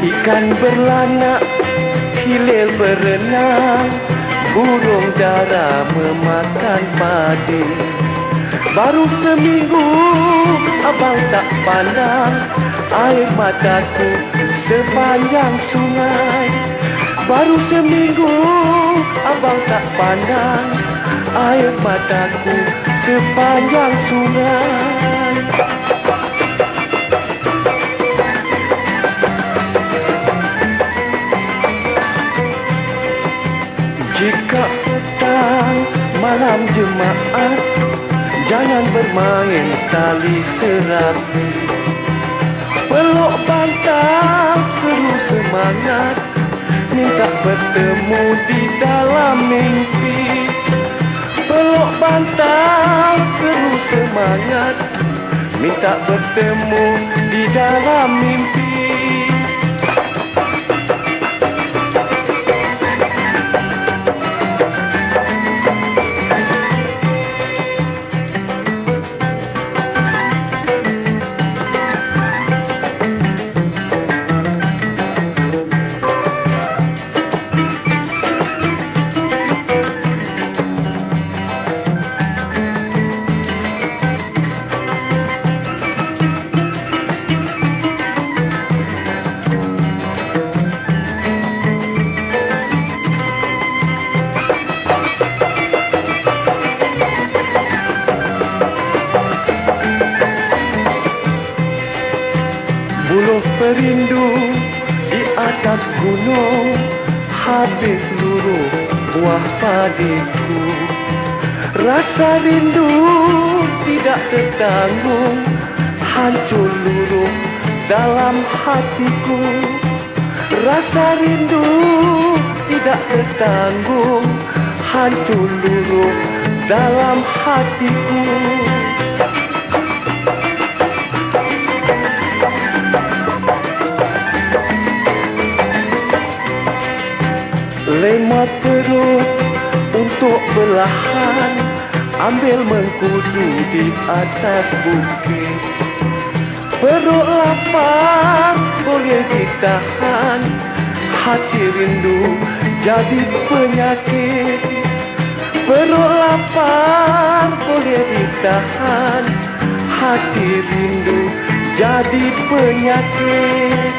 Ikan berlanak, hilir berenang. Burung dara memakan padi. Baru seminggu abang tak pandang. Air mataku sepanjang sungai. Baru seminggu abang tak pandang. Air mataku sepanjang sungai malam jemaat Jangan bermain tali serapi Peluk bantal seru semangat Minta bertemu di dalam mimpi. Peluk bantal seru semangat Minta bertemu di dalam mimpi Buluh perindu di atas gunung Habis luruh buah padiku. Rasa rindu tidak tertanggung Hancur luruh dalam hatiku. Rasa rindu tidak tertanggung Hancur luruh dalam hatiku Lemah perut untuk belahan Ambil mengkudu di atas bukit. Perut lapar boleh ditahan Hati rindu jadi penyakit. Perut lapar boleh ditahan Hati rindu jadi penyakit